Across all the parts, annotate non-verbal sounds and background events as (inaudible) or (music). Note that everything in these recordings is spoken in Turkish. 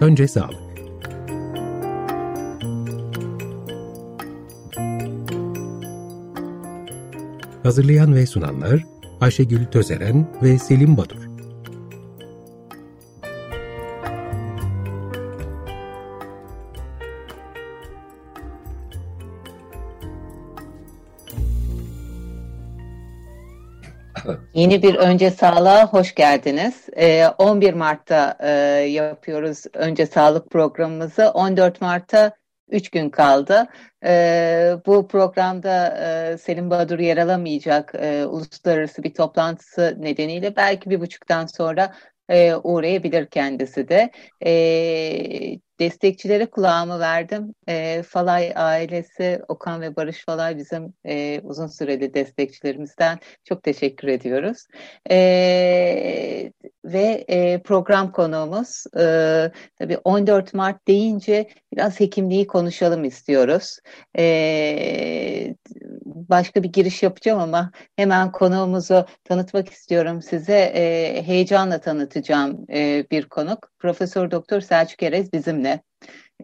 Önce sağlık. Hazırlayan ve sunanlar Ayşegül Tözeren ve Selim Badur. Yeni bir Önce Sağlığa hoş geldiniz. 11 Mart'ta yapıyoruz Önce Sağlık programımızı. 14 Mart'ta 3 gün kaldı. Bu programda Selim Badur yer alamayacak uluslararası bir toplantısı nedeniyle belki bir buçuktan sonra uğrayabilir kendisi de destekçilere kulağımı verdim. E, Falay ailesi, Okan ve Barış Falay bizim e, uzun süreli destekçilerimizden çok teşekkür ediyoruz. E, ve e, program konuğumuz e, tabii 14 Mart deyince biraz hekimliği konuşalım istiyoruz. E, başka bir giriş yapacağım ama hemen konuğumuzu tanıtmak istiyorum size. E, heyecanla tanıtacağım e, bir konuk. Profesör Doktor Selçuk Erez bizimle.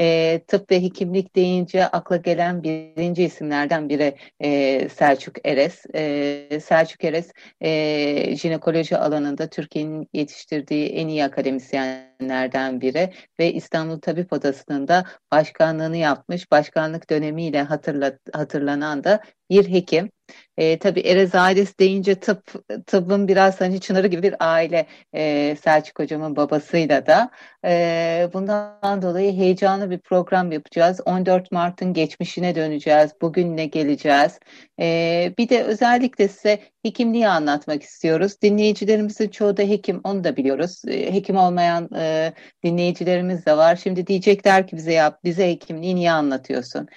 E, tıp ve hekimlik deyince akla gelen birinci isimlerden biri e, Selçuk Eres. E, Selçuk Eres e, jinekoloji alanında Türkiye'nin yetiştirdiği en iyi akademisyenlerden biri ve İstanbul Tabip Odası'nın da başkanlığını yapmış. Başkanlık dönemiyle hatırla, hatırlanan da bir hekim. E, tabii Erez ailesi deyince tıp, tıbbın biraz hani çınarı gibi bir aile e, Selçuk hocamın babasıyla da. E, bundan dolayı heyecanlı bir program yapacağız. 14 Mart'ın geçmişine döneceğiz. Bugün geleceğiz. E, bir de özellikle size hekimliği anlatmak istiyoruz. Dinleyicilerimizin çoğu da hekim, onu da biliyoruz. E, hekim olmayan e, dinleyicilerimiz de var. Şimdi diyecekler ki bize yap, bize hekimliği niye anlatıyorsun?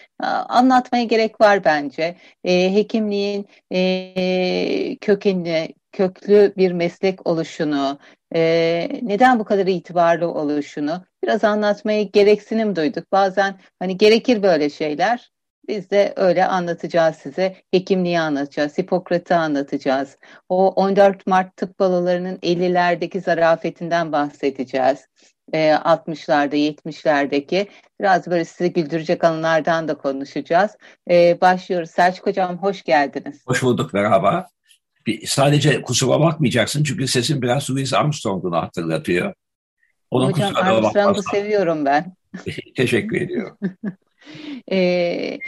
Anlatmaya gerek var bence. E, hekimliğin e, kökenini, köklü bir meslek oluşunu, e, neden bu kadar itibarlı oluşunu biraz anlatmaya gereksinim duyduk. Bazen hani gerekir böyle şeyler. Biz de öyle anlatacağız size. Hekimliği anlatacağız, Hipokrat'ı anlatacağız. O 14 Mart tıp balolarının 50'lerdeki zarafetinden bahsedeceğiz. 60'larda, 70'lerdeki biraz böyle sizi güldürecek anılardan da konuşacağız. başlıyoruz. Selçuk Hocam hoş geldiniz. Hoş bulduk, merhaba. Bir, sadece kusura bakmayacaksın çünkü sesim biraz Louis Armstrong'unu hatırlatıyor. Ona Hocam Armstrong'u seviyorum ben. (laughs) Teşekkür ediyorum. (laughs) e,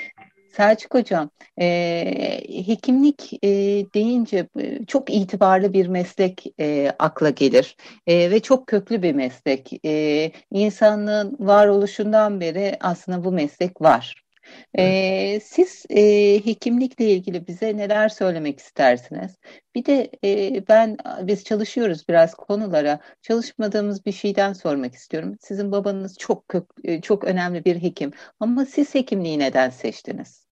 Selçuk Hocam, e, hekimlik e, deyince e, çok itibarlı bir meslek e, akla gelir e, ve çok köklü bir meslek. E, insanlığın varoluşundan beri aslında bu meslek var. Ee, siz e, hekimlikle ilgili bize neler söylemek istersiniz? Bir de e, ben biz çalışıyoruz biraz konulara. Çalışmadığımız bir şeyden sormak istiyorum. Sizin babanız çok çok önemli bir hekim ama siz hekimliği neden seçtiniz?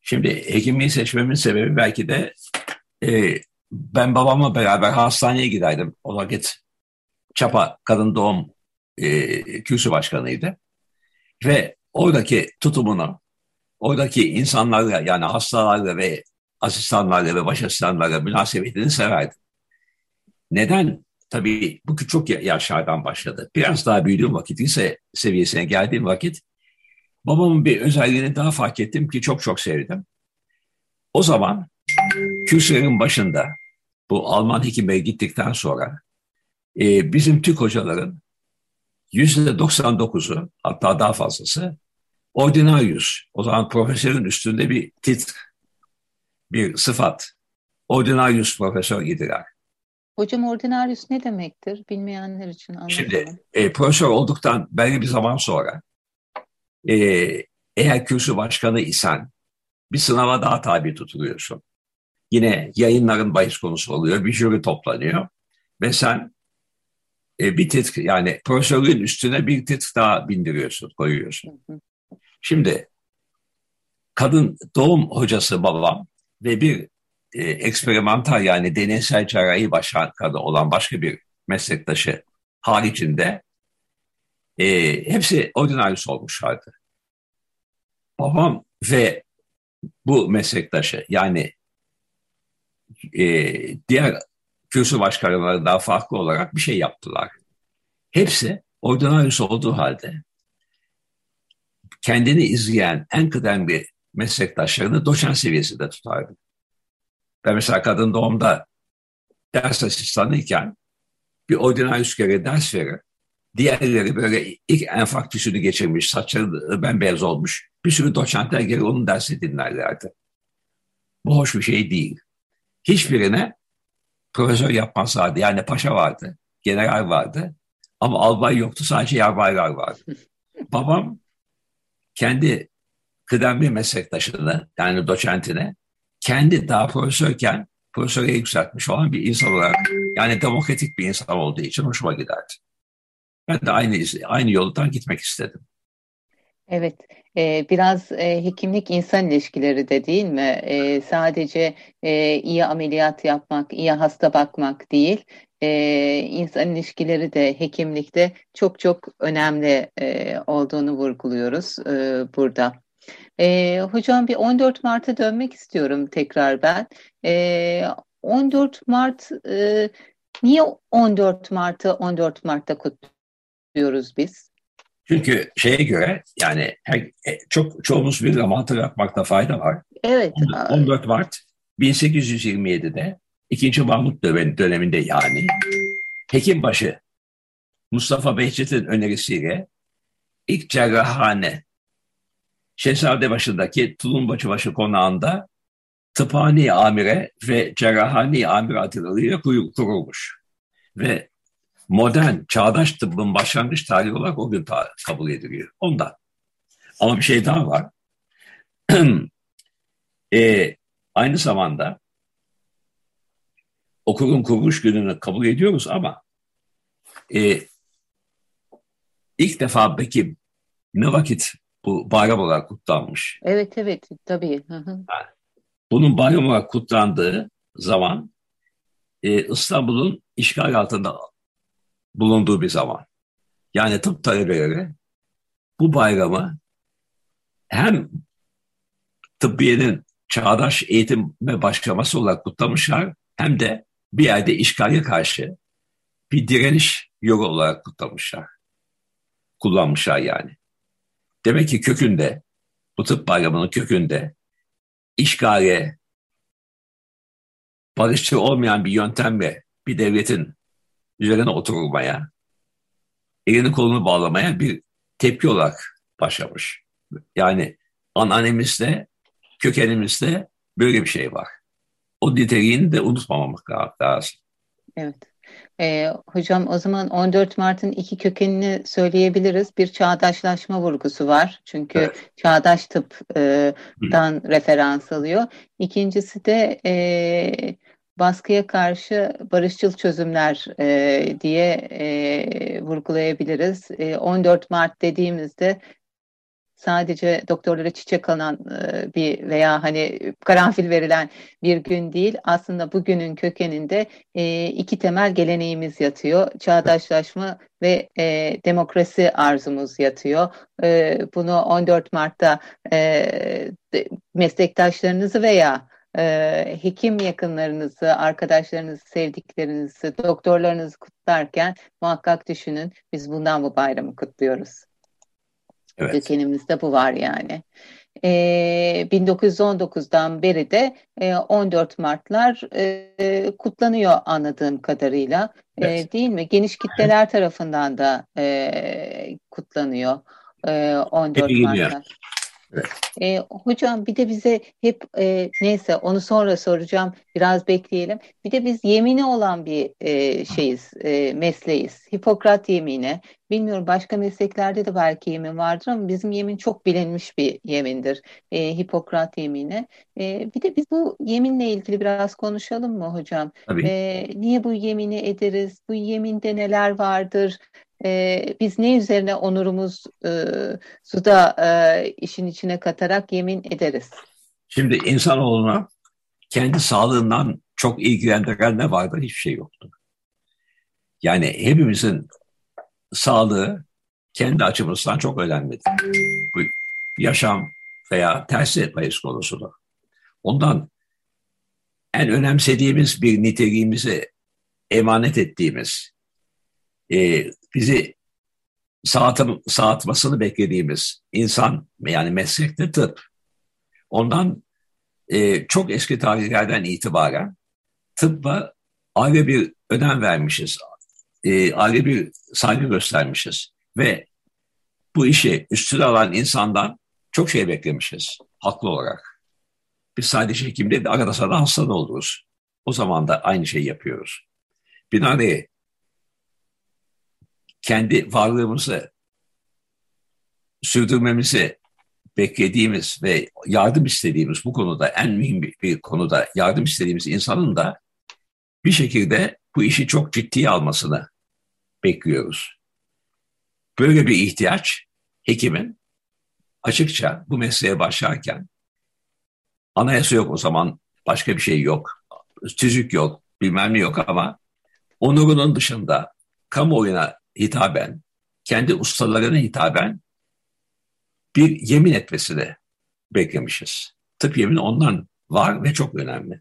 Şimdi hekimliği seçmemin sebebi belki de e, ben babamla beraber hastaneye giderdim. O vakit Çapa Kadın Doğum e, Kürsü Başkanı'ydı. Ve oradaki tutumunu, oradaki insanlarla yani hastalarla ve asistanlarla ve baş asistanlarla münasebetini severdim. Neden? Tabii bu çok yaşlardan başladı. Biraz daha büyüdüğüm vakit, lise seviyesine geldiğim vakit babamın bir özelliğini daha fark ettim ki çok çok sevdim. O zaman kürsülerin başında bu Alman hekime gittikten sonra e, bizim Türk hocaların 99'u hatta daha fazlası ordinarius. O zaman profesörün üstünde bir titr, bir sıfat. Ordinarius profesör idiler. Hocam ordinarius ne demektir? Bilmeyenler için anlatalım. Şimdi e, profesör olduktan belli bir zaman sonra e, eğer kürsü başkanı isen bir sınava daha tabi tutuluyorsun. Yine yayınların bahis konusu oluyor, bir jüri toplanıyor ve sen e, bir titk yani profesörlüğün üstüne bir titk daha bindiriyorsun, koyuyorsun. Şimdi kadın doğum hocası babam ve bir e, eksperimental yani deneysel cerrahi başkanı olan başka bir meslektaşı haricinde e, hepsi ordinarius olmuşlardı. Babam ve bu meslektaşı yani e, diğer kürsü başkanlarından farklı olarak bir şey yaptılar. Hepsi ordinarius olduğu halde kendini izleyen en kıdemli meslektaşlarını doçent seviyesinde tutardı. Ben mesela kadın doğumda ders asistanıyken bir ordinarius göre ders verir. Diğerleri böyle ilk enfarktüsünü geçirmiş, saçları bembeyaz olmuş. Bir sürü doçentler gelir onun dersi dinlerlerdi. Bu hoş bir şey değil. Hiçbirine profesör yapmazlardı. Yani paşa vardı, general vardı. Ama albay yoktu, sadece yarbaylar vardı. (laughs) Babam kendi kıdemli meslektaşını, yani doçentine, kendi daha profesörken profesöre yükseltmiş olan bir insan olarak, yani demokratik bir insan olduğu için hoşuma giderdi. Ben de aynı aynı yoldan gitmek istedim. Evet, e, biraz e, hekimlik insan ilişkileri de değil mi? E, sadece e, iyi ameliyat yapmak, iyi hasta bakmak değil, e, insan ilişkileri de hekimlikte çok çok önemli e, olduğunu vurguluyoruz burada. Hocam bir 14 Mart'a dönmek istiyorum tekrar ben. E, 14 Mart, niye 14 Mart'ı 14 Mart'ta kutluyoruz biz? Çünkü şeye göre yani her, e, çok çoğumuz bir ama hatırlatmakta fayda var. Evet. 14 Mart 1827'de ikinci Mahmut döneminde yani Hekimbaşı Mustafa Behçet'in önerisiyle ilk cerrahhane Şehzadebaşı'ndaki Tulumbaşıbaşı konağında tıphane amire ve cerrahane amire adlarıyla kurulmuş. Ve modern, çağdaş tıbbın başlangıç tarihi olarak o gün kabul ediliyor. Ondan. Ama bir şey daha var. (clears throat) e, aynı zamanda okulun kuruluş gününü kabul ediyoruz ama e, ilk defa belki ne vakit bu bayram olarak kutlanmış. Evet evet tabii. Bunun bayram olarak kutlandığı zaman e, İstanbul'un işgal altında bulunduğu bir zaman. Yani tıp talebeleri bu bayramı hem tıbbiyenin çağdaş eğitime başlaması olarak kutlamışlar hem de bir yerde işgale karşı bir direniş yolu olarak kutlamışlar. Kullanmışlar yani. Demek ki kökünde, bu tıp bayramının kökünde işgale, barışçı olmayan bir yöntemle bir devletin üzerine oturulmaya, elini kolunu bağlamaya bir tepki olarak başlamış. Yani ananemizde, kökenimizde böyle bir şey var. O niteliğini de unutmamak lazım. Evet. E, hocam o zaman 14 Mart'ın iki kökenini söyleyebiliriz. Bir çağdaşlaşma vurgusu var. Çünkü evet. çağdaş tıptan e, referans alıyor. İkincisi de e, baskıya karşı barışçıl çözümler e, diye e, vurgulayabiliriz. E, 14 Mart dediğimizde sadece doktorlara çiçek alan e, bir veya hani karanfil verilen bir gün değil. Aslında bugünün kökeninde e, iki temel geleneğimiz yatıyor. Çağdaşlaşma ve e, demokrasi arzumuz yatıyor. Bunu 14 Mart'ta meslektaşlarınızı veya hekim yakınlarınızı, arkadaşlarınızı, sevdiklerinizi, doktorlarınızı kutlarken muhakkak düşünün biz bundan bu bayramı kutluyoruz. Evet. Kökenimizde bu var yani. E, 1919'dan beri de e, 14 Martlar e, kutlanıyor anladığım kadarıyla. Evet. E, değil mi? Geniş kitleler tarafından da e, kutlanıyor e, 14 Martlar. Evet. E, hocam bir de bize hep e, neyse onu sonra soracağım biraz bekleyelim. Bir de biz yemini olan bir e, şeyiz e, mesleğiz. Hipokrat yemini. Bilmiyorum başka mesleklerde de belki yemin vardır ama bizim yemin çok bilinmiş bir yemindir. E, Hipokrat yemini. E, bir de biz bu yeminle ilgili biraz konuşalım mı hocam? Tabii. E, niye bu yemini ederiz? Bu yeminde neler vardır? E, biz ne üzerine onurumuz e, suda e, işin içine katarak yemin ederiz? Şimdi insanoğluna kendi sağlığından çok ilgilendiren ne vardır? Hiçbir şey yoktur. Yani hepimizin sağlığı kendi açımızdan çok önemlidir. Bu yaşam veya tersi etmeyiz konusudur. Ondan en önemsediğimiz bir niteliğimizi emanet ettiğimiz e, bizi sağıtım, sağıtmasını beklediğimiz insan yani meslekte tıp. Ondan e, çok eski tarihlerden itibaren tıbba ayrı bir önem vermişiz. E, ayrı bir saygı göstermişiz. Ve bu işi üstüne alan insandan çok şey beklemişiz haklı olarak. Biz sadece hekim değil, arada sırada hasta oluruz. O zaman da aynı şeyi yapıyoruz. Binaenaleyh kendi varlığımızı sürdürmemizi beklediğimiz ve yardım istediğimiz bu konuda en mühim bir, konuda yardım istediğimiz insanın da bir şekilde bu işi çok ciddiye almasını bekliyoruz. Böyle bir ihtiyaç hekimin açıkça bu mesleğe başlarken anayasa yok o zaman başka bir şey yok. Tüzük yok, bilmem ne yok ama onurunun dışında kamuoyuna hitaben, kendi ustalarına hitaben bir yemin etmesini beklemişiz. Tıp yemini ondan var ve çok önemli.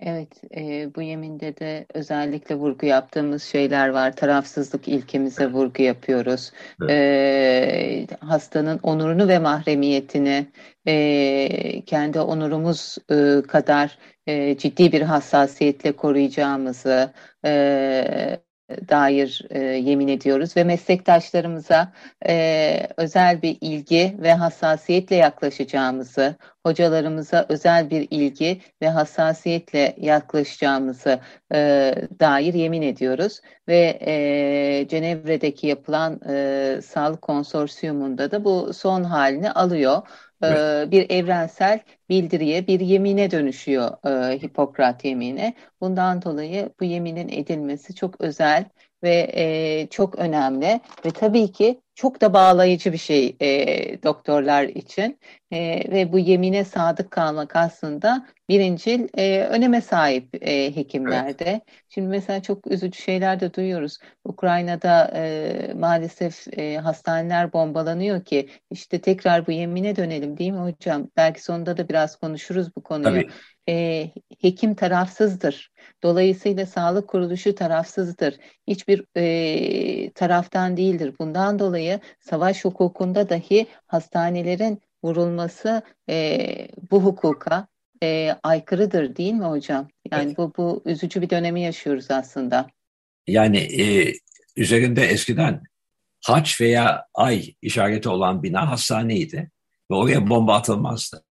Evet, e, bu yeminde de özellikle vurgu yaptığımız şeyler var. Tarafsızlık ilkemize vurgu yapıyoruz. Evet. E, hastanın onurunu ve mahremiyetini e, kendi onurumuz e, kadar e, ciddi bir hassasiyetle koruyacağımızı, e, dair e, yemin ediyoruz. Ve meslektaşlarımıza e, özel bir ilgi ve hassasiyetle yaklaşacağımızı, hocalarımıza özel bir ilgi ve hassasiyetle yaklaşacağımızı e, dair yemin ediyoruz ve e, Cenevre'deki yapılan e, sağlık konsorsiyumunda da bu son halini alıyor. Evet. bir evrensel bildiriye, bir yemine dönüşüyor e, Hipokrat yemini. Bundan dolayı bu yeminin edilmesi çok özel ve e, çok önemli ve tabii ki çok da bağlayıcı bir şey e, doktorlar için e, ve bu yemine sadık kalmak aslında birincil e, öneme sahip e, hekimlerde. Evet. Şimdi mesela çok üzücü şeyler de duyuyoruz. Ukrayna'da e, maalesef e, hastaneler bombalanıyor ki işte tekrar bu yemine dönelim değil mi hocam? Belki sonunda da biraz konuşuruz bu konuyu. Tabii. E, hekim tarafsızdır. Dolayısıyla sağlık kuruluşu tarafsızdır. Hiçbir e, taraftan değildir. Bundan dolayı savaş hukukunda dahi hastanelerin vurulması e, bu hukuka e, aykırıdır değil mi hocam? Yani evet. bu, bu üzücü bir dönemi yaşıyoruz aslında. Yani e, üzerinde eskiden haç veya ay işareti olan bina hastaneydi ve oraya bomba atılmazdı.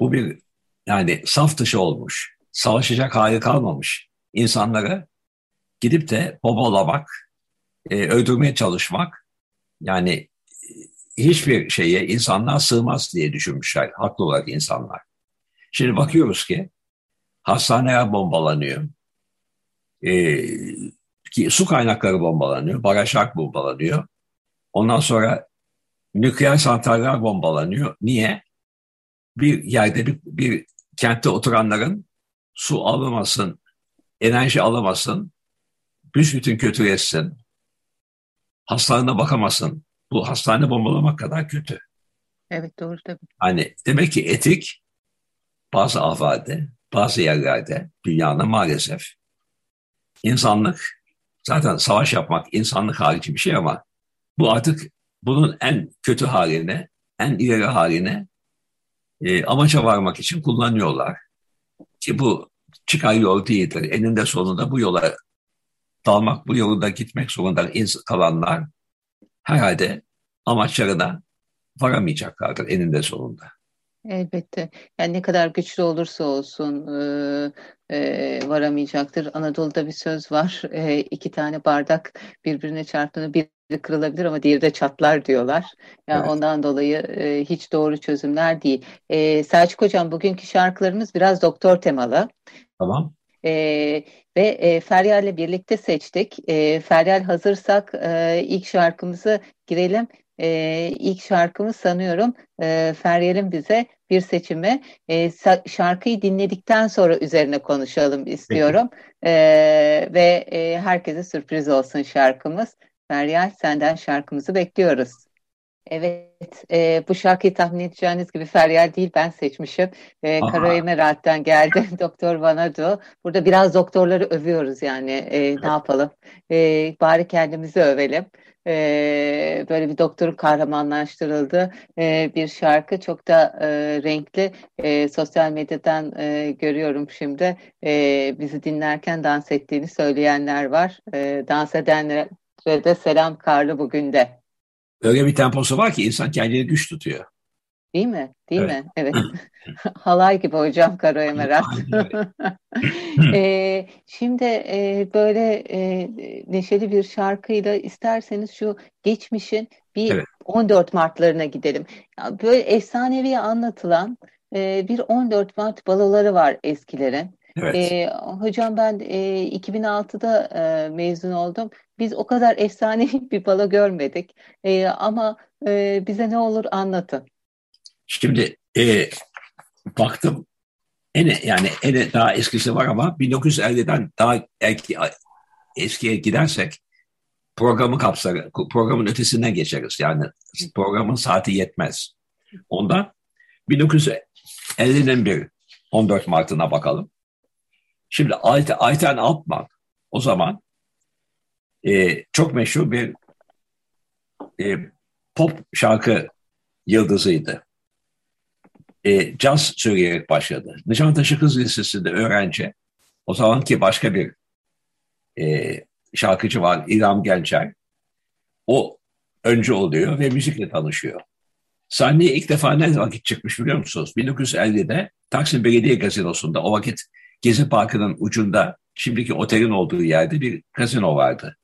Bu bir yani saf dışı olmuş, savaşacak hali kalmamış insanları gidip de bombalamak, e, öldürmeye çalışmak yani hiçbir şeye insanlar sığmaz diye düşünmüşler haklı olarak insanlar. Şimdi bakıyoruz ki hastaneler bombalanıyor. Ee, ki su kaynakları bombalanıyor, barajlar bombalanıyor. Ondan sonra nükleer santraller bombalanıyor. Niye? Bir yerde bir, bir kentte oturanların su alamasın, enerji alamasın, büsbütün kötüleşsin, hastalarına bakamasın. Bu hastane bombalamak kadar kötü. Evet doğru tabii. Hani demek ki etik bazı afade, bazı yerlerde dünyada maalesef insanlık zaten savaş yapmak insanlık harici bir şey ama bu artık bunun en kötü haline, en ileri haline e, amaça varmak için kullanıyorlar. Ki bu çıkar yol değildir. Eninde sonunda bu yola dalmak, bu yolda gitmek zorunda kalanlar herhalde amaçlarına varamayacaklardır eninde sonunda. Elbette. Yani ne kadar güçlü olursa olsun e, e, varamayacaktır. Anadolu'da bir söz var. E, iki tane bardak birbirine çarptığında biri kırılabilir ama diğeri de çatlar diyorlar. Yani evet. ondan dolayı e, hiç doğru çözümler değil. E, Selçuk Hocam bugünkü şarkılarımız biraz doktor temalı. Tamam. E, ve e, Feryal'le birlikte seçtik. E, Feryal hazırsak e, ilk şarkımızı girelim e, ilk şarkımız sanıyorum e, Feryal'in bize bir seçimi. E, şarkıyı dinledikten sonra üzerine konuşalım istiyorum. E, ve e, herkese sürpriz olsun şarkımız. Feryal senden şarkımızı bekliyoruz. Evet, e, bu şarkıyı tahmin edeceğiniz gibi Feryal değil ben seçmişim. E, Kara Emirat'tan geldi (laughs) Doktor Vanadu. Burada biraz doktorları övüyoruz yani e, ne yapalım. E, bari kendimizi övelim. E, böyle bir doktorun kahramanlaştırıldığı e, bir şarkı çok da e, renkli. E, sosyal medyadan e, görüyorum şimdi e, bizi dinlerken dans ettiğini söyleyenler var. E, dans edenlere de selam Karlı bugün de. Öyle bir temposu var ki insan kendini güç tutuyor. Değil mi? Değil evet. mi? Evet. (laughs) Halay gibi hocam Karo Emerat. e, şimdi e, böyle e, neşeli bir şarkıyla isterseniz şu geçmişin bir evet. 14 Mart'larına gidelim. Böyle efsanevi anlatılan e, bir 14 Mart baloları var eskilerin. Evet. E, hocam ben e, 2006'da e, mezun oldum. Biz o kadar (laughs) efsanevi bir balo görmedik. E, ama e, bize ne olur anlatın. Şimdi e, baktım en yani en daha eskisi var ama 1950'den daha erki, eskiye gidersek programı kapsar, programın ötesinden geçeriz. Yani programın saati yetmez. Ondan 1950'nin bir 14 Mart'ına bakalım. Şimdi Ayten Altman o zaman e, çok meşhur bir e, pop şarkı yıldızıydı. E, caz söyleyerek başladı. Nişantaşı Kız Lisesi'nde öğrenci. O zamanki başka bir e, şarkıcı var İrem Gençer. O önce oluyor ve müzikle tanışıyor. Sahneye ilk defa ne vakit çıkmış biliyor musunuz? 1950'de Taksim Belediye Gazinosu'nda o vakit Gezi Parkı'nın ucunda şimdiki otelin olduğu yerde bir gazino vardı.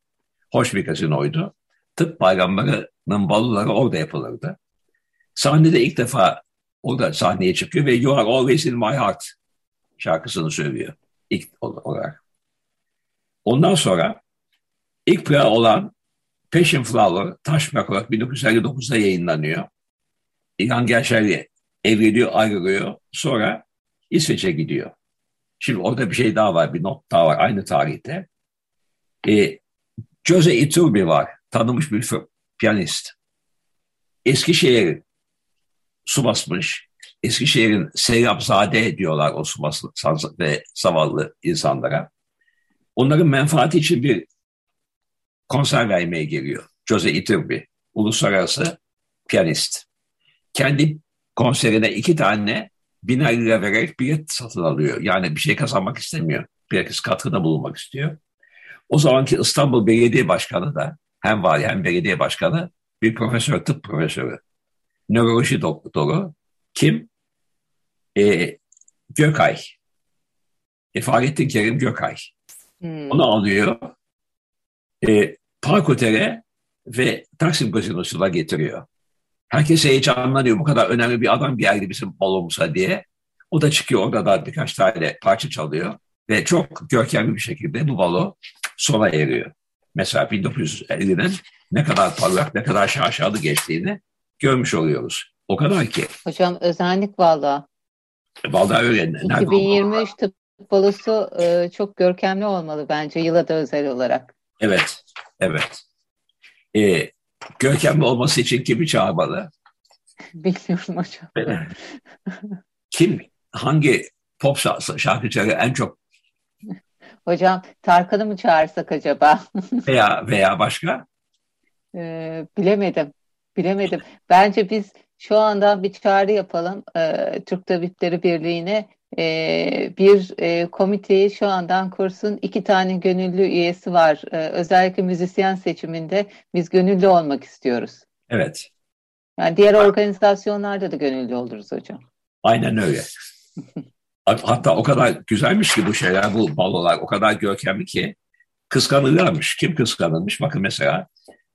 Hoş bir gazinoydu. Tıp bayramlarının baloları orada yapılırdı. Sahnede ilk defa o da sahneye çıkıyor ve You Are Always In My Heart şarkısını söylüyor ilk olarak. Ondan sonra ilk play olan Passion Flower Taş olarak 1959'da yayınlanıyor. İlhan Gerşer'le evleniyor, ayrılıyor. Sonra İsveç'e gidiyor. Şimdi orada bir şey daha var, bir not daha var aynı tarihte. E, Jose Iturbi var, tanınmış bir piyanist. Eskişehir su basmış. Eskişehir'in Seyyapzade diyorlar o su baslı ve zavallı insanlara. Onların menfaati için bir konser vermeye geliyor. Jose Iturbi, uluslararası piyanist. Kendi konserine iki tane biner lira vererek bilet satın alıyor. Yani bir şey kazanmak istemiyor. Bilakis katkıda bulunmak istiyor. O zamanki İstanbul Belediye Başkanı da hem vali hem belediye başkanı bir profesör, tıp profesörü. Nöroloji doktoru. Kim? E, Gökay. E, Fahrettin Kerim Gökay. Hmm. Onu alıyor. E, Park Otel'e ve Taksim Gazinosu'na getiriyor. Herkes heyecanlanıyor. Bu kadar önemli bir adam geldi bizim balomuza diye. O da çıkıyor orada da birkaç tane parça çalıyor. Ve çok görkemli bir şekilde bu balo sona eriyor. Mesela 1950'nin ne kadar parlak, ne kadar şaşalı geçtiğini görmüş oluyoruz. O kadar ki. Hocam özenlik valla. Valla öyle. 2023 tıp balosu e, çok görkemli olmalı bence yıla da özel olarak. Evet, evet. E, görkemli olması için kimi çağırmalı? Bilmiyorum hocam. Kim, hangi pop şarkıcıları en çok Hocam Tarkan'ı mı çağırsak acaba? (laughs) veya veya başka? Ee, bilemedim. Bilemedim. Bence biz şu anda bir çağrı yapalım e, Türk Tabipleri Birliği'ne e, bir e, komiteyi şu andan kursun. İki tane gönüllü üyesi var. E, özellikle müzisyen seçiminde biz gönüllü olmak istiyoruz. Evet. Yani diğer organizasyonlarda da gönüllü oluruz hocam. Aynen öyle. Hatta o kadar güzelmiş ki bu şeyler, bu balolar o kadar görkemli ki kıskanılırmış. Kim kıskanılmış? Bakın mesela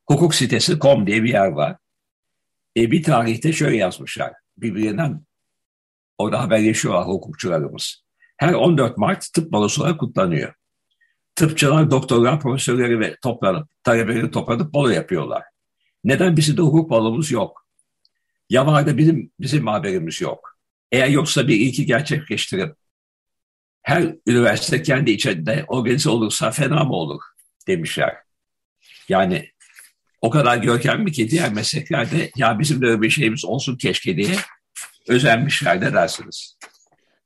hukuk sitesi com diye bir yer var. E, bir tarihte şöyle yazmışlar. Birbirinden orada haberleşiyorlar hukukçularımız. Her 14 Mart tıp balosu olarak kutlanıyor. Tıpçılar, doktorlar, profesörleri ve toplanıp, talebeleri toplanıp balo yapıyorlar. Neden bizim de hukuk balomuz yok? Ya var da bizim, bizim haberimiz yok. Eğer yoksa bir ilki gerçekleştirip her üniversite kendi içinde organize olursa fena mı olur demişler. Yani o kadar görkemli ki diğer mesleklerde ya bizim de bir şeyimiz olsun keşke diye özenmişler dersiniz.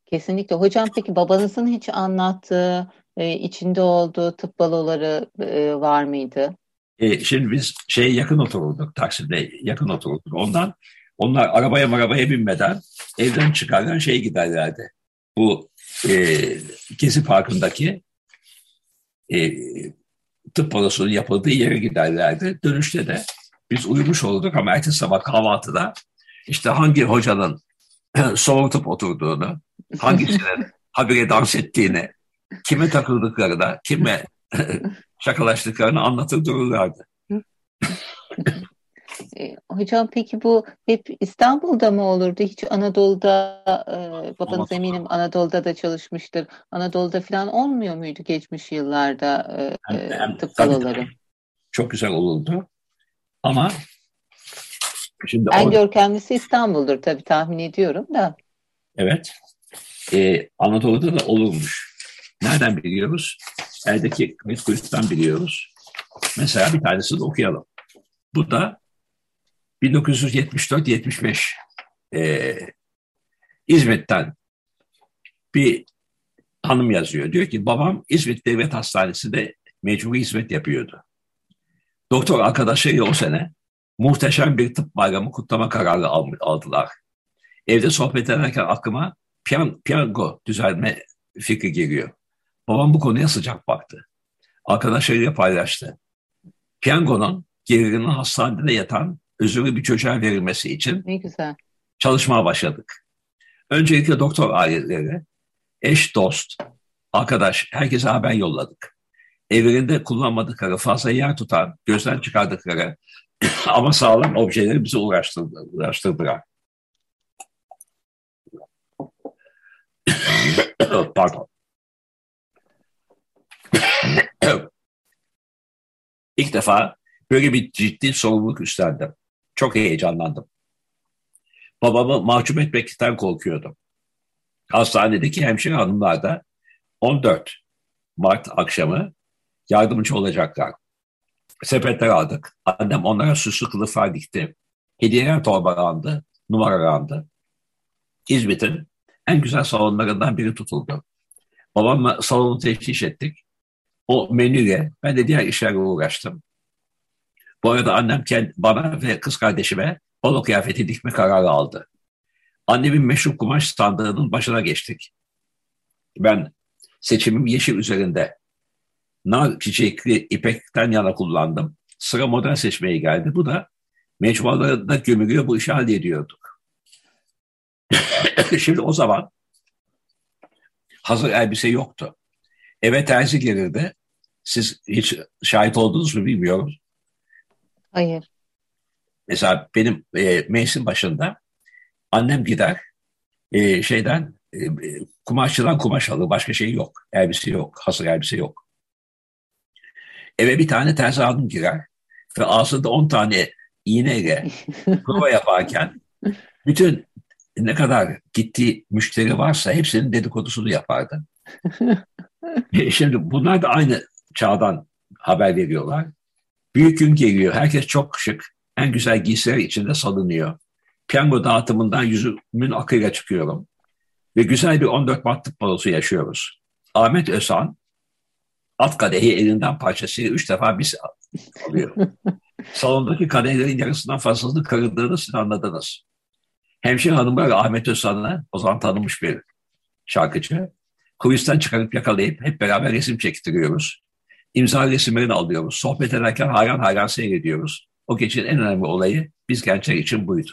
Kesinlikle. Hocam peki babanızın hiç anlattığı, e, içinde olduğu tıp baloları e, var mıydı? E, şimdi biz şey yakın otururduk, Taksim'de yakın otururduk. Ondan onlar arabaya arabaya binmeden evden çıkarken şey giderlerdi. Bu e, Gezi Parkı'ndaki e, tıp balosunun yapıldığı yere giderlerdi. Dönüşte de biz uyumuş olduk ama ertesi sabah kahvaltıda işte hangi hocanın (clears throat) soğutup oturduğunu, hangisinin (laughs) habire dans ettiğini, kime takıldıklarını, kime (laughs) (laughs) şakalaştıklarını anlatır dururlardı. E, hocam peki bu hep İstanbul'da mı olurdu? Hiç Anadolu'da, e, babanız eminim Anadolu'da da çalışmıştır. Anadolu'da falan olmuyor muydu geçmiş yıllarda e, hem, hem, tıp baloları? Çok güzel olurdu. Ama şimdi en orada... görkemlisi İstanbul'dur tabii tahmin ediyorum da. Evet. Ee, Anadolu'da da olurmuş. Nereden biliyoruz? Eldeki kayıt kuyuttan biliyoruz. Mesela bir tanesini okuyalım. Bu da 1974-75 e, İzmit'ten bir hanım yazıyor. Diyor ki babam İzmit Devlet Hastanesi'nde mecburi hizmet yapıyordu. Doktor arkadaşıyla o sene muhteşem bir tıp bayramı kutlama kararı aldılar. Evde sohbet ederken aklıma piyango düzelme fikri geliyor. Babam bu konuya sıcak baktı. Arkadaşlarıyla paylaştı. Piyangonun gelirinin hastanede yatan özürlü bir çocuğa verilmesi için ne güzel. çalışmaya başladık. Öncelikle doktor aileleri, eş, dost, arkadaş, herkese haber yolladık. Evlerinde kullanmadıkları, fazla yer tutan, gözden çıkardıkları (coughs) ama sağlam objeleri bize uğraştırdı, uğraştırdılar. (coughs) Pardon. (coughs) İlk defa böyle bir ciddi sorumluluk üstlendim. Çok heyecanlandım. Babamı mahcup etmekten korkuyordum. Hastanedeki hemşire hanımlar da 14 Mart akşamı yardımcı olacaklar. Sepetler aldık. Annem onlara süslü kılıflar dikti. Hediyeler torbalandı, numaralandı. İzmit'in en güzel salonlarından biri tutuldu. Babamla salonu teftiş ettik. O menüyle ben de diğer işlerle uğraştım. Bu arada annem kendi, bana ve kız kardeşime balo kıyafeti dikme kararı aldı. Annemin meşhur kumaş sandığının başına geçtik. Ben seçimim yeşil üzerinde. Nar çiçekli ipekten yana kullandım. Sıra model seçmeye geldi. Bu da mecmualarında gömülüyor bu işi hallediyorduk. (coughs) Şimdi o zaman hazır elbise yoktu. Eve terzi gelirdi. Siz hiç şahit oldunuz mu bilmiyorum. Hayır. Mesela benim e, mevsim başında annem gider e, şeyden e, kumaşçıdan kumaş alır. Başka şey yok. Elbise yok. Hazır elbise yok. Eve bir tane terzi hanım girer ve ağzında on tane iğneyle (laughs) prova yaparken bütün ne kadar gittiği müşteri varsa hepsinin dedikodusunu yapardı. E, şimdi bunlar da aynı çağdan haber veriyorlar. Büyük gün geliyor. Herkes çok şık. En güzel giysiler içinde salınıyor. Piyango dağıtımından yüzümün akıyla çıkıyorum. Ve güzel bir 14 Mart'lık balosu yaşıyoruz. Ahmet Özhan at kadehi elinden parçasıyla üç defa biz alıyor. (laughs) Salondaki kadehlerin yarısından fazlasını kırıldığını siz anladınız. Hemşire hanımlar Ahmet Özhan'la o zaman tanınmış bir şarkıcı. Kulisten çıkarıp yakalayıp hep beraber resim çektiriyoruz imza resimlerini alıyoruz. Sohbet ederken hayran hayran seyrediyoruz. O gecenin en önemli olayı biz gençler için buydu.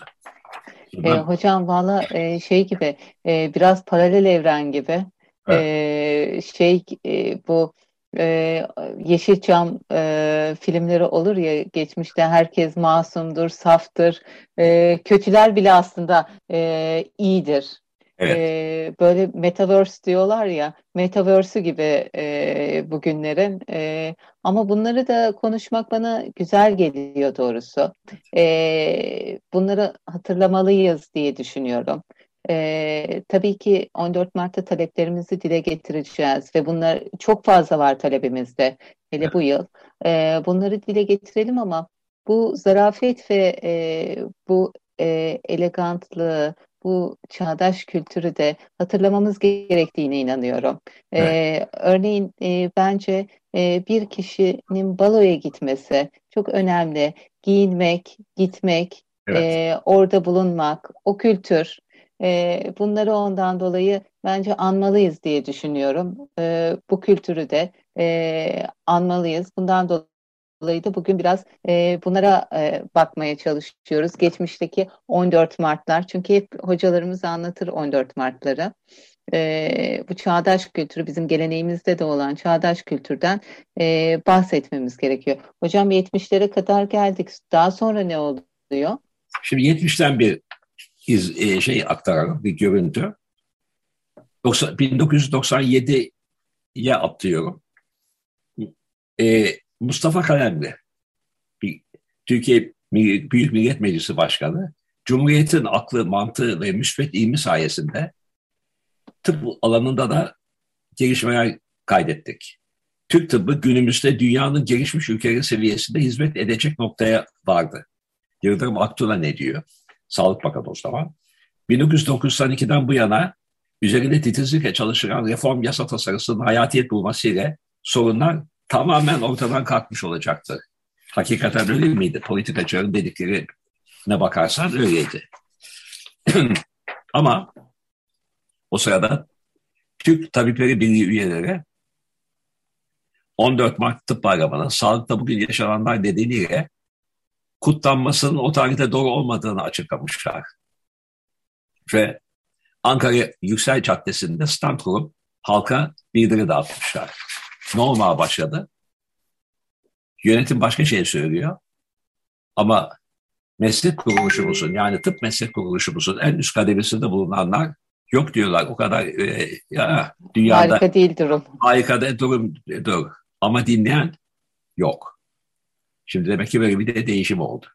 E, hocam valla e, şey gibi e, biraz paralel evren gibi evet. e, şey e, bu e, Yeşilçam e, filmleri olur ya geçmişte herkes masumdur, saftır, e, kötüler bile aslında e, iyidir Evet. E, böyle metaverse diyorlar ya, metaverse'ü gibi e, bugünlerin. E, ama bunları da konuşmak bana güzel geliyor doğrusu. E, bunları hatırlamalıyız diye düşünüyorum. E, tabii ki 14 Mart'ta taleplerimizi dile getireceğiz ve bunlar çok fazla var talebimizde hele bu yıl. E, bunları dile getirelim ama bu zarafet ve e, bu e, elegantlığı, bu çağdaş kültürü de hatırlamamız gerektiğine inanıyorum. Ee, evet. Ee, örneğin e, bence e, bir kişinin baloya gitmesi çok önemli. Giyinmek, gitmek, evet. e, orada bulunmak, o kültür. E, bunları ondan dolayı bence anmalıyız diye düşünüyorum. E, bu kültürü de e, anmalıyız. Bundan dolayı dolayı da bugün biraz e, bunlara e, bakmaya çalışıyoruz. Geçmişteki 14 Martlar çünkü hep hocalarımız anlatır 14 Martları. E, bu çağdaş kültürü bizim geleneğimizde de olan çağdaş kültürden e, bahsetmemiz gerekiyor. Hocam 70'lere kadar geldik. Daha sonra ne oluyor? Şimdi 70'ten bir iz, e, şey aktaralım, bir görüntü. 1997'ye atlıyorum. E, Mustafa Kalemli, bir Türkiye Büyük Millet Meclisi Başkanı, Cumhuriyet'in aklı, mantığı ve müsbet ilmi sayesinde tıp alanında da gelişmeler kaydettik. Türk tıbbı günümüzde dünyanın gelişmiş ülkeleri seviyesinde hizmet edecek noktaya vardı. Yıldırım Aktun'a ne diyor? Sağlık Bakanı o zaman. 1992'den bu yana üzerinde titizlikle çalışılan reform yasa tasarısının hayatiyet bulmasıyla sorunlar tamamen ortadan kalkmış olacaktı. Hakikaten öyle miydi? Politikacıların dediklerine bakarsan öyleydi. (clears throat) Ama o sırada Türk Tabipleri Birliği üyeleri 14 Mart Tıp Bayramı'nın sağlıkta bugün yaşananlar nedeniyle kutlanmasının o tarihte doğru olmadığını açıklamışlar. Ve Ankara Yüksel Caddesi'nde stand kurup halka bildiri dağıtmışlar ne olmaya başladı? Yönetim başka şey söylüyor. Ama meslek kuruluşumuzun yani tıp meslek kuruluşumuzun en üst kademesinde bulunanlar yok diyorlar. O kadar e, ya dünyada harika değil durum. Harika da durum dur. Ama dinleyen yok. Şimdi demek ki böyle bir de değişim oldu.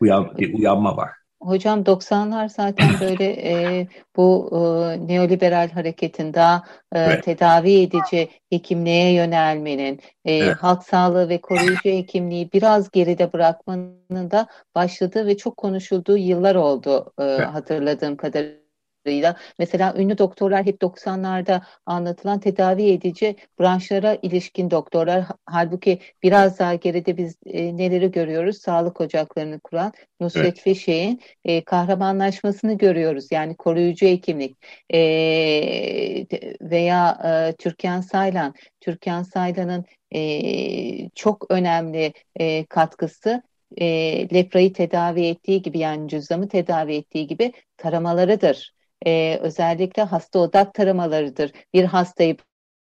Uyan, bir uyanma var. Hocam 90'lar zaten (laughs) böyle e, bu e, neoliberal hareketin daha e, evet. tedavi edici hekimliğe yönelmenin, e, evet. halk sağlığı ve koruyucu hekimliği biraz geride bırakmanın da başladığı ve çok konuşulduğu yıllar oldu e, evet. hatırladığım kadarıyla kadarıyla mesela ünlü doktorlar hep 90'larda anlatılan tedavi edici branşlara ilişkin doktorlar halbuki biraz daha geride biz e, neleri görüyoruz? Sağlık ocaklarını kuran Nusret evet. Feşek'in e, kahramanlaşmasını görüyoruz. Yani koruyucu hekimlik e, veya e, Türkan Saylan. Türkan Saylan'ın e, çok önemli e, katkısı e, leprayı tedavi ettiği gibi yani cüzdanı tedavi ettiği gibi taramalarıdır e, özellikle hasta odak taramalarıdır. Bir hastayı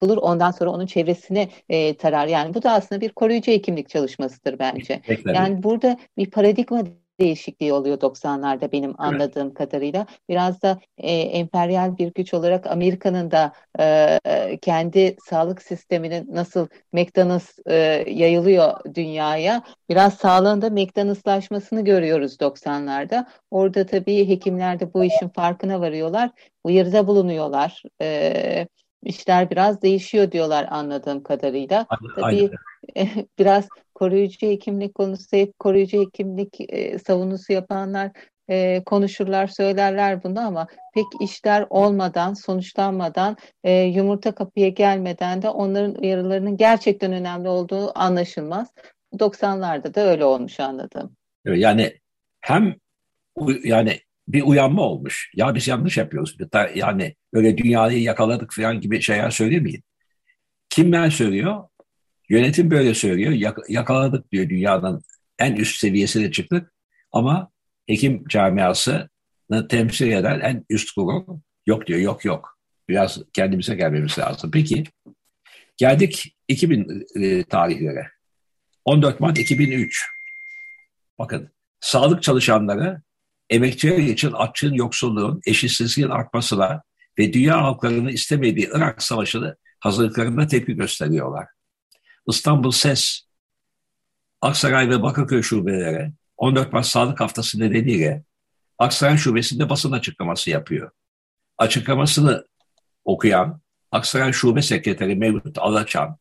bulur ondan sonra onun çevresini e, tarar. Yani bu da aslında bir koruyucu hekimlik çalışmasıdır bence. Beklerim. Yani burada bir paradigma değişikliği oluyor 90'larda benim anladığım evet. kadarıyla. Biraz da e, emperyal bir güç olarak Amerika'nın da e, kendi sağlık sisteminin nasıl McDonald's e, yayılıyor dünyaya. Biraz sağlığında McDonald'slaşmasını görüyoruz 90'larda. Orada tabii hekimler de bu işin farkına varıyorlar. Uyarıda bulunuyorlar. E, işler biraz değişiyor diyorlar anladığım kadarıyla. Aynen, Tabii aynen. (laughs) biraz koruyucu hekimlik konusu hep koruyucu hekimlik e, savunusu yapanlar e, konuşurlar, söylerler bunu ama pek işler olmadan, sonuçlanmadan, e, yumurta kapıya gelmeden de onların uyarılarının gerçekten önemli olduğu anlaşılmaz. 90'larda da öyle olmuş anladım. Yani hem yani bir uyanma olmuş. Ya biz yanlış yapıyoruz. Yani öyle dünyayı yakaladık falan gibi şeyler söylemeyin. Kimler söylüyor? Yönetim böyle söylüyor. Yak- yakaladık diyor dünyanın en üst seviyesine çıktık. Ama hekim camiasını temsil eden en üst kurum yok diyor. Yok yok. Biraz kendimize gelmemiz lazım. Peki geldik 2000 e, tarihlere. 14 Mart 2003. Bakın sağlık çalışanları emekçiler için açlığın, yoksulluğun, eşitsizliğin artmasına ve dünya halklarının istemediği Irak Savaşı'nı hazırlıklarında tepki gösteriyorlar. İstanbul SES, Aksaray ve Bakırköy şubeleri 14 Mart Sağlık Haftası nedeniyle Aksaray Şubesi'nde basın açıklaması yapıyor. Açıklamasını okuyan Aksaray Şube Sekreteri Mevlüt Alaçan,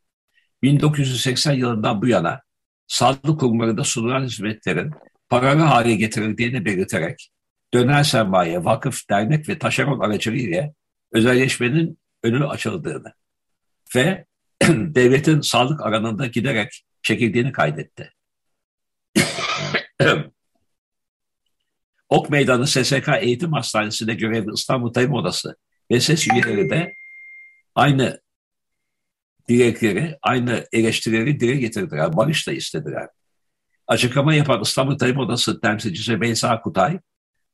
1980 yılından bu yana sağlık kurumlarında sunulan hizmetlerin paralı hale getirildiğini belirterek döner sermaye, vakıf, dernek ve taşeron aracılığıyla özelleşmenin önü açıldığını ve (clears throat) devletin sağlık alanında giderek çekildiğini kaydetti. (clears throat) Ok Meydanı SSK Eğitim Hastanesi'nde görevli İstanbul Tayyip Odası ve ses üyeleri de aynı dilekleri, aynı eleştirileri dile getirdiler. Barış da istediler. Açıklama yapan İstanbul Tayyip Odası temsilcisi Beyza Kutay,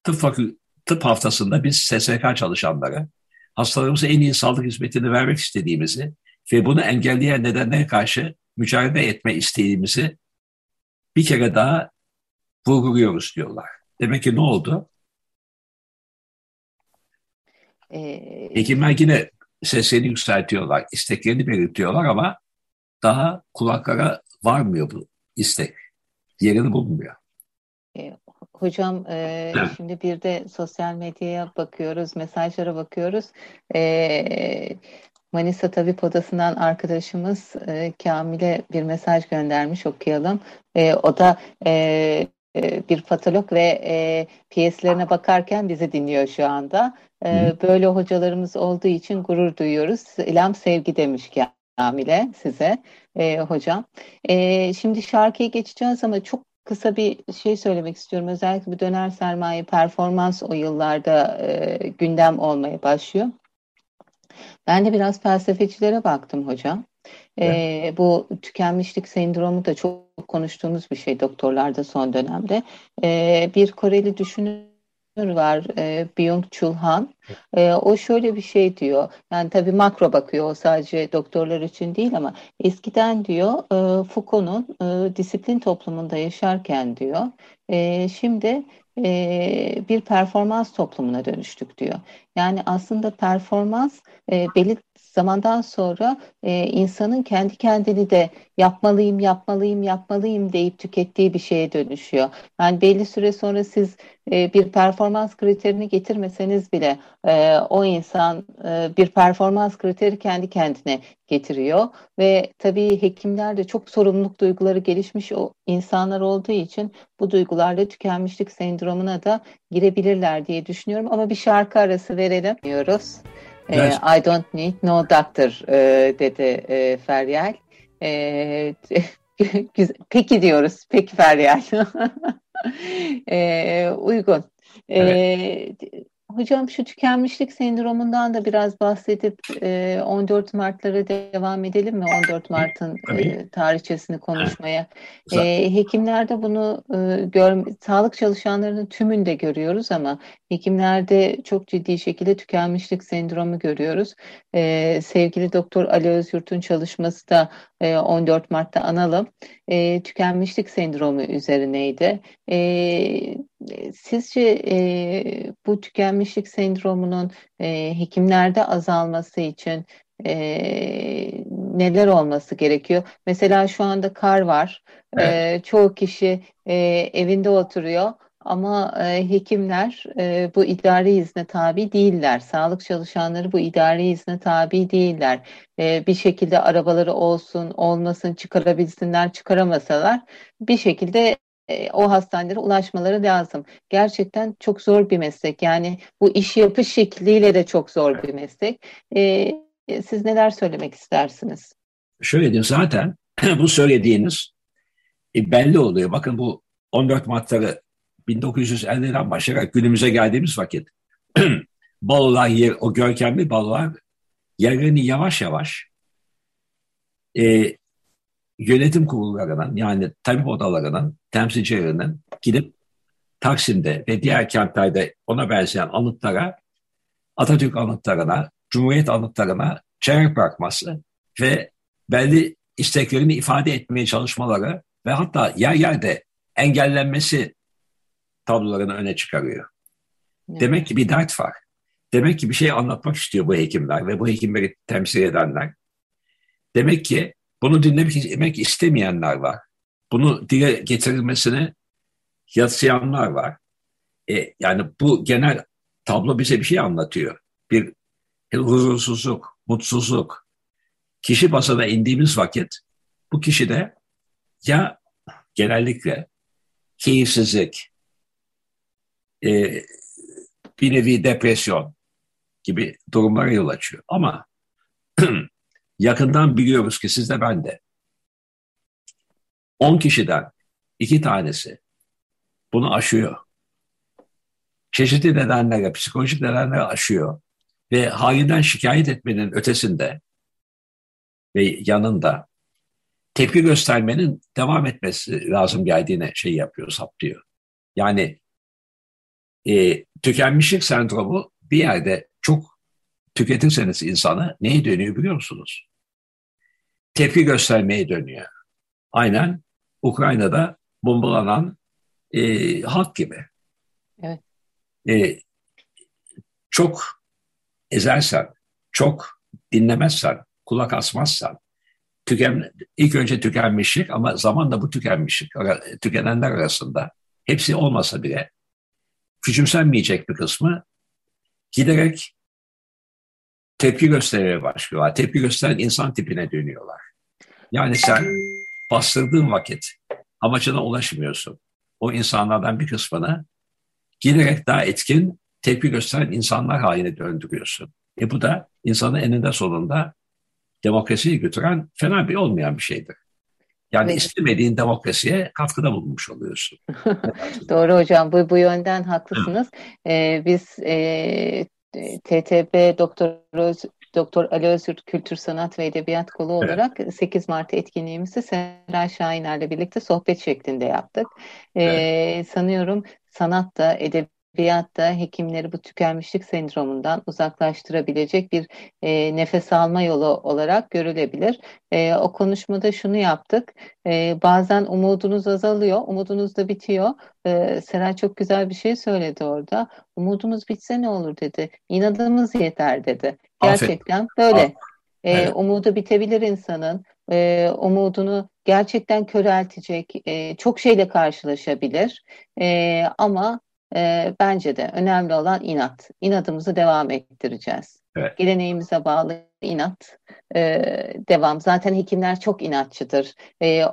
tıp, fakü, tıp haftasında biz SSK çalışanları hastalarımıza en iyi sağlık hizmetini vermek istediğimizi ve bunu engelleyen nedenlere karşı mücadele etme isteğimizi bir kere daha vurguluyoruz diyorlar. Demek ki ne oldu? Ee, Hekimler yine seslerini yükseltiyorlar, isteklerini belirtiyorlar ama daha kulaklara varmıyor bu istek. Yerini bulmuyor. E, hocam e, şimdi bir de sosyal medyaya bakıyoruz, mesajlara bakıyoruz. E, Manisa Tabip Odası'ndan arkadaşımız e, Kamil'e bir mesaj göndermiş okuyalım. E, o da e, e, bir patolog ve e, piyeslerine bakarken bizi dinliyor şu anda. E, böyle hocalarımız olduğu için gurur duyuyoruz. İlham sevgi demiş Kamil'e size e, hocam. E, şimdi şarkıya geçeceğiz ama çok kısa bir şey söylemek istiyorum. Özellikle bu döner sermaye performans o yıllarda e, gündem olmaya başlıyor. Ben de biraz felsefecilere baktım hocam. Evet. E, bu tükenmişlik sendromu da çok konuştuğumuz bir şey doktorlarda son dönemde. E, bir Koreli düşünür var e, Byung-Chul Han. E, o şöyle bir şey diyor. Yani tabii makro bakıyor o sadece doktorlar için değil ama eskiden diyor e, Foucault'un e, disiplin toplumunda yaşarken diyor. E, şimdi e, bir performans toplumuna dönüştük diyor. Yani aslında performans e, belli zamandan sonra e, insanın kendi kendini de yapmalıyım, yapmalıyım, yapmalıyım deyip tükettiği bir şeye dönüşüyor. Yani belli süre sonra siz e, bir performans kriterini getirmeseniz bile e, o insan e, bir performans kriteri kendi kendine getiriyor ve tabii hekimler de çok sorumluluk duyguları gelişmiş o insanlar olduğu için bu duygularla tükenmişlik sendromuna da girebilirler diye düşünüyorum ama bir şarkı arası verelim diyoruz. E, I don't need no doctor e, dedi e, Feryal. E, (laughs) peki diyoruz. Peki Feryal. (laughs) e, uygun. Evet. E, Hocam şu tükenmişlik sendromundan da biraz bahsedip 14 Mart'lara devam edelim mi? 14 Mart'ın Tabii. tarihçesini konuşmaya. E, hekimlerde bunu gör, sağlık çalışanlarının tümünde görüyoruz ama hekimlerde çok ciddi şekilde tükenmişlik sendromu görüyoruz. sevgili Doktor Ali Özyurt'un çalışması da 14 Mart'ta analım. tükenmişlik sendromu üzerineydi. Sizce bu tükenmişlik sendromunun e, hekimlerde azalması için e, neler olması gerekiyor? Mesela şu anda kar var. E, evet. E, çoğu kişi e, evinde oturuyor. Ama e, hekimler e, bu idari izne tabi değiller. Sağlık çalışanları bu idari izne tabi değiller. E, bir şekilde arabaları olsun, olmasın, çıkarabilsinler, çıkaramasalar bir şekilde e, o hastanelere ulaşmaları lazım. Gerçekten çok zor bir meslek. Yani bu iş yapış şekliyle de çok zor bir meslek. E, siz neler söylemek istersiniz? Şöyle diyeyim zaten (clears throat) bu söylediğiniz e, belli oluyor. Bakın bu 14 Mart'ları 1950'den başlayarak günümüze geldiğimiz vakit (clears throat) balolar, yer, o görkemli balolar yerlerini yavaş yavaş e, yönetim kurullarının yani tabip odalarının temsilcilerinin gidip Taksim'de ve diğer kentlerde ona benzeyen anıtlara, Atatürk anıtlarına, Cumhuriyet anıtlarına çeyrek bırakması ve belli isteklerini ifade etmeye çalışmaları ve hatta yer yerde engellenmesi tablolarını öne çıkarıyor. Evet. Demek ki bir dert var. Demek ki bir şey anlatmak istiyor bu hekimler ve bu hekimleri temsil edenler. Demek ki bunu dinlemek istemeyenler var. Bunu dile getirilmesini yatsıyanlar var. E, yani bu genel tablo bize bir şey anlatıyor. Bir huzursuzluk, mutsuzluk. Kişi basına indiğimiz vakit bu kişi de ya genellikle keyifsizlik, e, bir nevi depresyon gibi durumlara yol açıyor. Ama (clears throat) yakından biliyoruz ki siz de ben de 10 kişiden iki tanesi bunu aşıyor. Çeşitli nedenlerle, psikolojik nedenlerle aşıyor. Ve halinden şikayet etmenin ötesinde ve yanında tepki göstermenin devam etmesi lazım geldiğine şey yapıyor, saplıyor. Yani e, tükenmişlik sendromu bir yerde çok tüketirseniz insanı neye dönüyor biliyor musunuz? Tepki göstermeye dönüyor. Aynen Ukrayna'da bombalanan e, halk gibi. Evet. E, çok ezersen, çok dinlemezsen, kulak asmazsan, tüken, ilk önce tükenmişlik ama zamanla bu tükenmişlik, tükenenler arasında hepsi olmasa bile küçümsenmeyecek bir kısmı giderek tepki göstermeye başlıyorlar. Tepki gösteren insan tipine dönüyorlar. Yani sen bastırdığın vakit amacına ulaşmıyorsun. O insanlardan bir kısmını giderek daha etkin tepki gösteren insanlar haline döndürüyorsun. E bu da insanın eninde sonunda demokrasiyi götüren fena bir olmayan bir şeydir. Yani evet. istemediğin demokrasiye katkıda bulunmuş oluyorsun. (laughs) Doğru hocam bu, bu yönden haklısınız. Ee, biz e, TTB Doktor Doktor Ali Özgür Kültür Sanat ve Edebiyat Kolu olarak evet. 8 Mart etkinliğimizi Seray Şahiner'le birlikte sohbet şeklinde yaptık. Ee, evet. Sanıyorum sanat da edebiyat edebiyatta hekimleri bu tükenmişlik sendromundan uzaklaştırabilecek bir e, nefes alma yolu olarak görülebilir. E, o konuşmada şunu yaptık. E, bazen umudunuz azalıyor, umudunuz da bitiyor. E, Seray çok güzel bir şey söyledi orada. Umudumuz bitse ne olur dedi. İnadımız yeter dedi. Gerçekten Aferin. böyle. E, evet. Umudu bitebilir insanın. E, umudunu gerçekten köreltecek e, çok şeyle karşılaşabilir. E, ama e, bence de önemli olan inat. İnadımızı devam ettireceğiz. Evet. Geleneğimize bağlı inat e, devam. Zaten hekimler çok inatçıdır. E,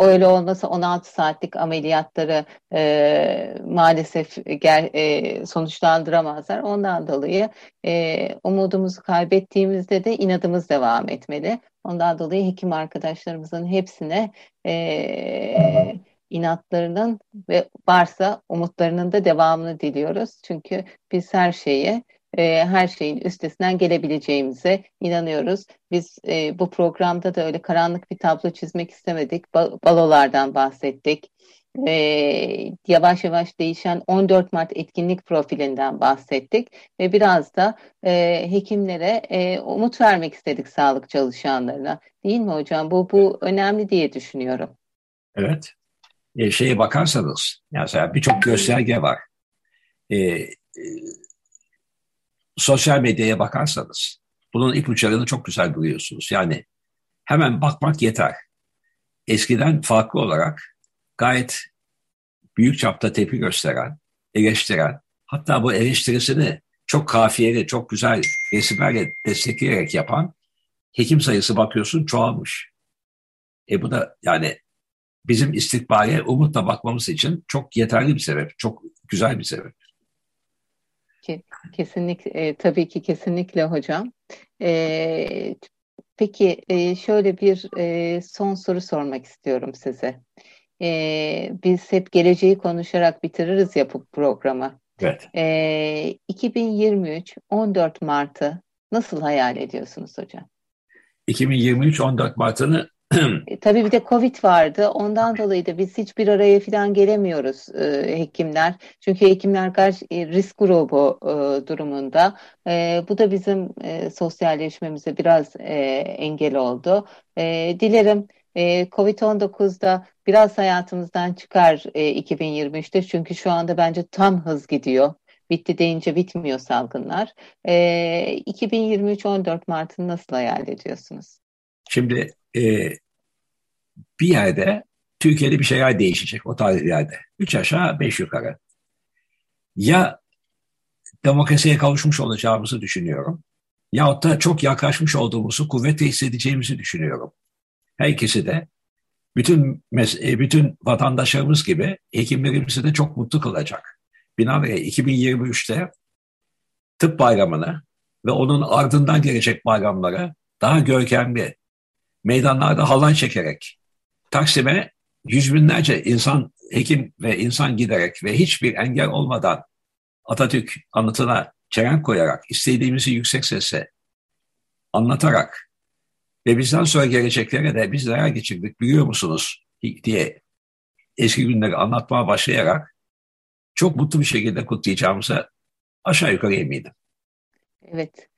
öyle olmasa 16 saatlik ameliyatları e, maalesef gel, e, sonuçlandıramazlar. Ondan dolayı e, umudumuzu kaybettiğimizde de inadımız devam etmeli. Ondan dolayı hekim arkadaşlarımızın hepsine e, inatlarının ve varsa umutlarının da devamını diliyoruz. Çünkü biz her şeyi e, her şeyin üstesinden gelebileceğimize inanıyoruz. Biz e, bu programda da öyle karanlık bir tablo çizmek istemedik. balolardan bahsettik. E, yavaş yavaş değişen 14 Mart etkinlik profilinden bahsettik ve biraz da e, hekimlere e, umut vermek istedik sağlık çalışanlarına. Değil mi hocam? Bu bu önemli diye düşünüyorum. Evet, e, şeye bakarsanız, mesela birçok gösterge var. E, e, sosyal medyaya bakarsanız, bunun ipuçlarını çok güzel buluyorsunuz. Yani hemen bakmak yeter. Eskiden farklı olarak gayet büyük çapta tepki gösteren, eleştiren, hatta bu eleştirisini çok kafiyeli, çok güzel resimlerle destekleyerek yapan hekim sayısı bakıyorsun çoğalmış. E bu da yani bizim istikbale umutla bakmamız için çok yeterli bir sebep, çok güzel bir sebep. Kesinlikle, e, tabii ki kesinlikle hocam. E, peki e, şöyle bir e, son soru sormak istiyorum size. E, biz hep geleceği konuşarak bitiririz ya bu programı. Evet. E, 2023 14 Mart'ı nasıl hayal ediyorsunuz hocam? 2023 14 Mart'ını (clears throat) e, tabii bir de Covid vardı. Ondan dolayı da biz hiçbir araya falan gelemiyoruz e, hekimler. Çünkü hekimler karşı e, risk grubu e, durumunda. E, bu da bizim e, sosyalleşmemize biraz e, engel oldu. E, dilerim e, Covid-19'da biraz hayatımızdan çıkar e, 2023'te. Çünkü şu anda bence tam hız gidiyor. Bitti deyince bitmiyor salgınlar. E, 2023 14 Mart'ını nasıl hayal ediyorsunuz? Şimdi e, bir yerde Türkiye'de bir şeyler değişecek o tarihlerde. Üç aşağı beş yukarı. Ya demokrasiye kavuşmuş olacağımızı düşünüyorum. Yahut da çok yaklaşmış olduğumuzu kuvvetle hissedeceğimizi düşünüyorum. Her ikisi de bütün e, bütün vatandaşlarımız gibi hekimlerimizi de çok mutlu kılacak. Binaenaleyh 2023'te tıp bayramını ve onun ardından gelecek bayramları daha görkemli meydanlarda halay çekerek Taksim'e yüz binlerce insan, hekim ve insan giderek ve hiçbir engel olmadan Atatürk anıtına çelen koyarak istediğimizi yüksek sesle anlatarak ve bizden sonra geleceklere de biz neler geçirdik biliyor musunuz diye eski günleri anlatmaya başlayarak çok mutlu bir şekilde kutlayacağımıza aşağı yukarı eminim. Evet.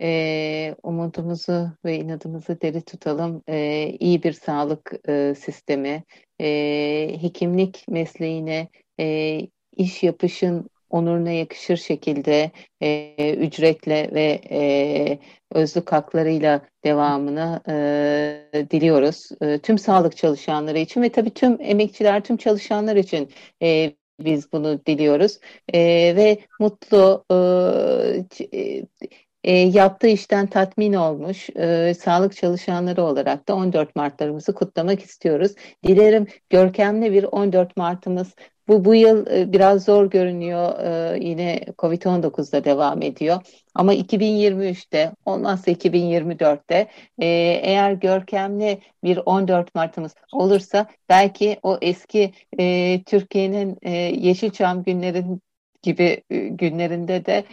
E, umudumuzu ve inadımızı deri tutalım. E, iyi bir sağlık e, sistemi, e, hekimlik mesleğine e, iş yapışın onuruna yakışır şekilde e, ücretle ve e, özlük haklarıyla devamını e, diliyoruz. E, tüm sağlık çalışanları için ve tabii tüm emekçiler, tüm çalışanlar için e, biz bunu diliyoruz. E, ve mutlu, e, e, yaptığı işten tatmin olmuş e, sağlık çalışanları olarak da 14 Mart'larımızı kutlamak istiyoruz. Dilerim görkemli bir 14 Mart'ımız bu bu yıl e, biraz zor görünüyor. E, yine Covid-19'da devam ediyor. Ama 2023'te olmazsa 2024'te e, eğer görkemli bir 14 Mart'ımız olursa belki o eski Türkiye'nin Yeşilçam günlerin gibi günlerinde de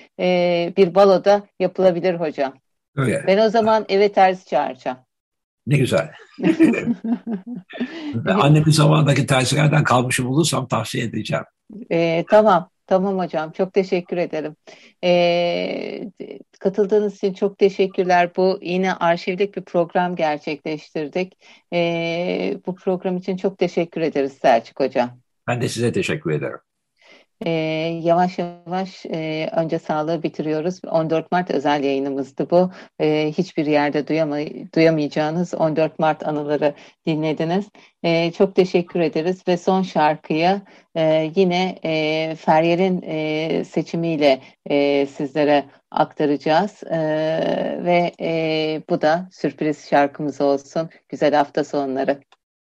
bir baloda yapılabilir hocam. Öyle. Ben o zaman eve terzi çağıracağım. Ne güzel. (laughs) Annemin zamanındaki tersilerden kalmışım bulursam tavsiye edeceğim. E, tamam. Tamam hocam. Çok teşekkür ederim. E, katıldığınız için çok teşekkürler. Bu yine arşivlik bir program gerçekleştirdik. E, bu program için çok teşekkür ederiz Selçuk hocam. Ben de size teşekkür ederim. E, yavaş yavaş e, önce sağlığı bitiriyoruz. 14 Mart özel yayınımızdı bu. E, hiçbir yerde duyama, duyamayacağınız 14 Mart anıları dinlediniz. E, çok teşekkür ederiz ve son şarkıyı e, yine e, Feryal'in e, seçimiyle e, sizlere aktaracağız. E, ve e, bu da sürpriz şarkımız olsun. Güzel hafta sonları.